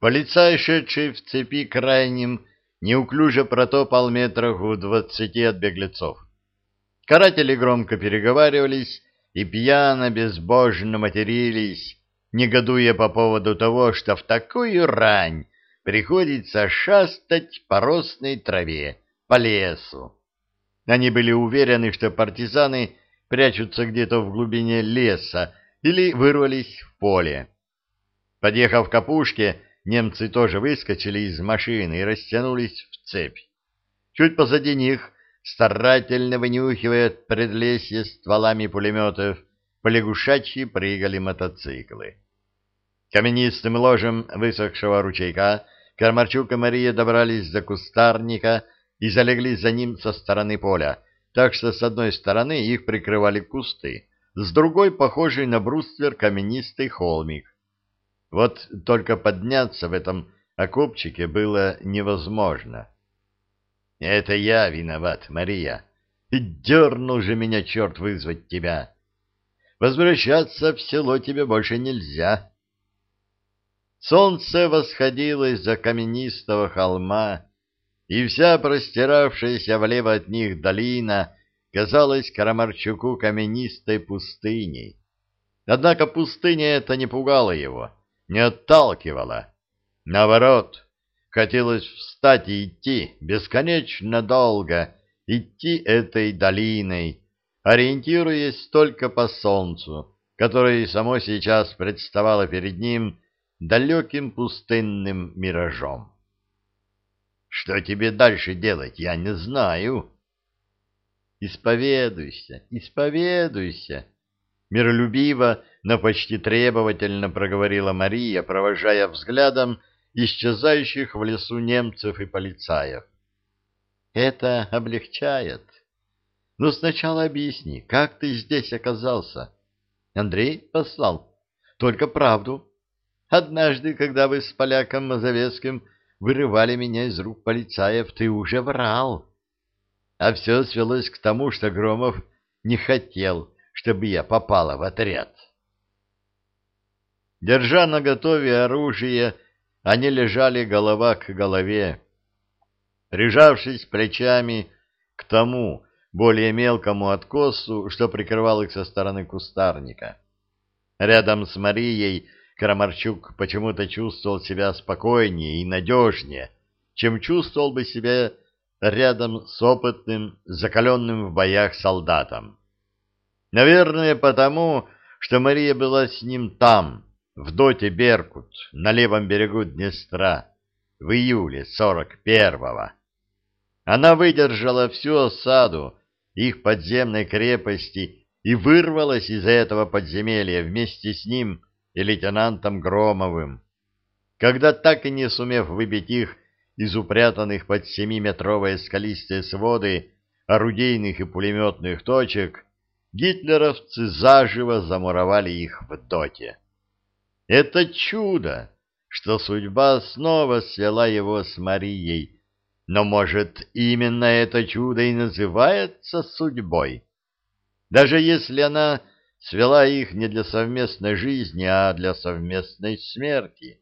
Полицай, шедший в цепи крайним, неуклюже протопал метрах у двадцати от беглецов. Каратели громко переговаривались и пьяно безбожно матерились, негодуя по поводу того, что в такую рань приходится шастать по росной траве, по лесу. Они были уверены, что партизаны прячутся где-то в глубине леса или вырвались в поле. Подъехав к опушке, немцы тоже выскочили из машины и растянулись в цепь. Чуть позади них, старательно вынюхивая предлесье стволами пулеметов, полягушачьи прыгали мотоциклы. Каменистым ложем высохшего ручейка Кармарчук и Мария добрались до кустарника и залегли за ним со стороны поля, так что с одной стороны их прикрывали кусты, с другой похожий на бруствер каменистый холмик. Вот только подняться в этом окопчике было невозможно. — Это я виноват, Мария. И дернул же меня черт вызвать тебя. Возвращаться в село тебе больше нельзя. Солнце восходило из-за каменистого холма, и вся простиравшаяся влево от них долина казалась Карамарчуку каменистой пустыней. Однако пустыня эта не пугала его, не отталкивала. Наоборот, хотелось встать и идти бесконечно долго, идти этой долиной, ориентируясь только по солнцу, которое само сейчас представало перед ним далеким пустынным миражом. Что тебе дальше делать, я не знаю. Исповедуйся, исповедуйся, миролюбиво, но почти требовательно проговорила Мария, провожая взглядом исчезающих в лесу немцев и полицаев. Это облегчает. Но сначала объясни, как ты здесь оказался? Андрей послал. Только правду. Однажды, когда вы с поляком Мазовецким вырывали меня из рук полицаев, ты уже врал. А все свелось к тому, что Громов не хотел, чтобы я попала в отряд. Держа наготове оружие, они лежали голова к голове, прижавшись плечами к тому более мелкому откосу, что прикрывал их со стороны кустарника. Рядом с Марией Крамарчук почему-то чувствовал себя спокойнее и надежнее, чем чувствовал бы себя рядом с опытным, закаленным в боях солдатом. Наверное, потому, что Мария была с ним там, в доте Беркут, на левом берегу Днестра, в июле сорок первого. Она выдержала всю осаду их подземной крепости и вырвалась из этого подземелья вместе с ним и лейтенантом Громовым. Когда, так и не сумев выбить их из упрятанных под семиметровые скалистые своды орудийных и пулеметных точек, гитлеровцы заживо замуровали их в доте. Это чудо, что судьба снова свела его с Марией, но, может, именно это чудо и называется судьбой? Даже если она свела их не для совместной жизни, а для совместной смерти.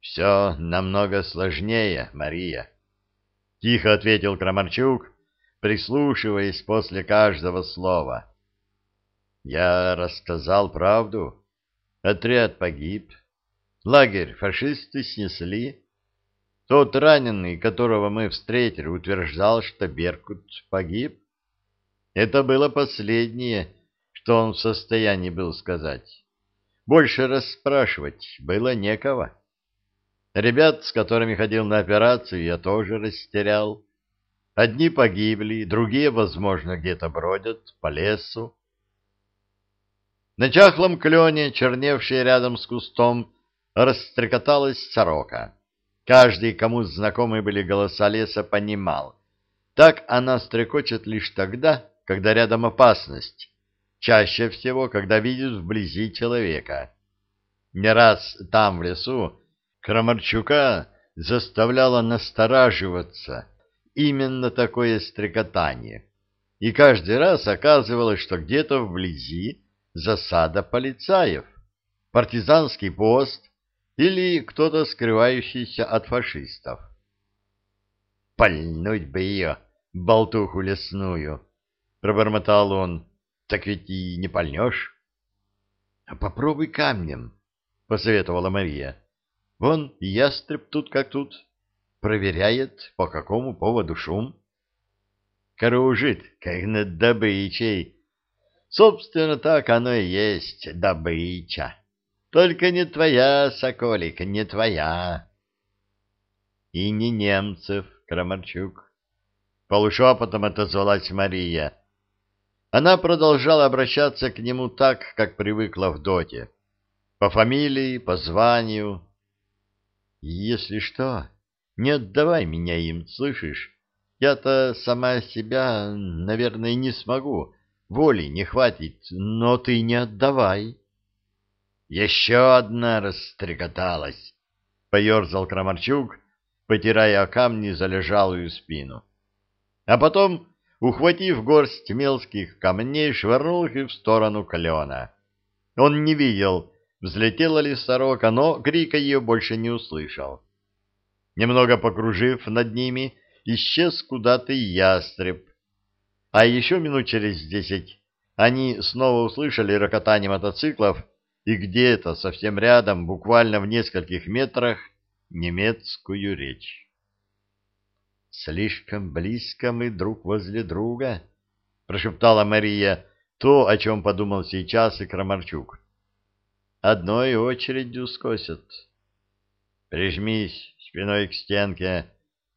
«Все намного сложнее, Мария», — тихо ответил Крамарчук, прислушиваясь после каждого слова. «Я рассказал правду. Отряд погиб. Лагерь фашисты снесли. Тот раненый, которого мы встретили, утверждал, что Беркут погиб. Это было последнее, что он в состоянии был сказать. Больше расспрашивать было некого. Ребят, с которыми ходил на операцию, я тоже растерял. Одни погибли, другие, возможно, где-то бродят по лесу. На чахлом клене, черневшей рядом с кустом, растрекоталась сорока. Каждый, кому знакомы были голоса леса, понимал. Так она стрекочет лишь тогда, когда рядом опасность, чаще всего, когда видят вблизи человека. Не раз там, в лесу, Крамарчука заставляло настораживаться именно такое стрекотание, и каждый раз оказывалось, что где-то вблизи засада полицаев, партизанский пост или кто-то скрывающийся от фашистов. «Пальнуть бы ее, болтуху лесную!» — пробормотал он. «Так ведь и не пальнешь». «А «Попробуй камнем», — посоветовала Мария. «Вон ястреб тут как тут. Проверяет, по какому поводу шум». «Кружит, как над добычей». «Собственно, так оно и есть, добыча. Только не твоя, соколик, не твоя». «И не немцев, Крамарчук». Полушепотом отозвалась Мария. Она продолжала обращаться к нему так, как привыкла в доте. По фамилии, по званию. «Если что, не отдавай меня им, слышишь? Я-то сама себя, наверное, не смогу. Воли не хватит, но ты не отдавай». «Еще одна растрекоталась», — поерзал Крамарчук, потирая о камни залежалую спину. А потом ухватив горсть мелких камней, швырнул их в сторону клена. Он не видел, взлетела ли сорока, но крика ее больше не услышал. Немного покружив над ними, исчез куда-то ястреб. А еще минут через десять они снова услышали рокотание мотоциклов, и где-то совсем рядом, буквально в нескольких метрах, немецкую речь. «Слишком близко мы друг возле друга», — прошептала Мария то, о чем подумал сейчас и Крамарчук. «Одной очередью скосят». «Прижмись спиной к стенке,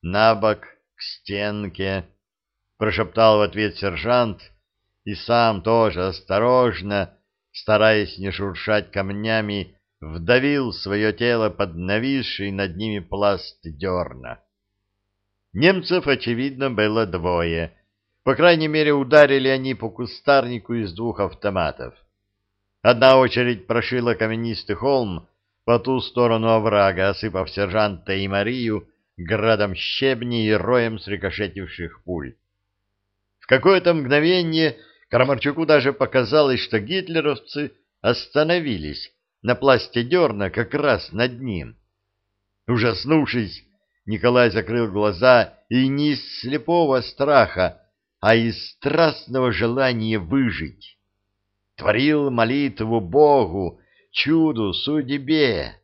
на бок к стенке», — прошептал в ответ сержант, и сам тоже осторожно, стараясь не шуршать камнями, вдавил свое тело под нависший над ними пласт дерна. Немцев, очевидно, было двое. По крайней мере, ударили они по кустарнику из двух автоматов. Одна очередь прошила каменистый холм по ту сторону оврага, осыпав сержанта и Марию градом щебней и роем срикошетивших пуль. В какое-то мгновение Карамарчуку даже показалось, что гитлеровцы остановились на пласте дерна как раз над ним. Ужаснувшись, Николай закрыл глаза и не из слепого страха, а из страстного желания выжить. Творил молитву Богу, чуду, судьбе.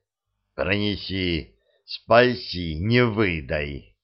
Пронеси, спаси, не выдай.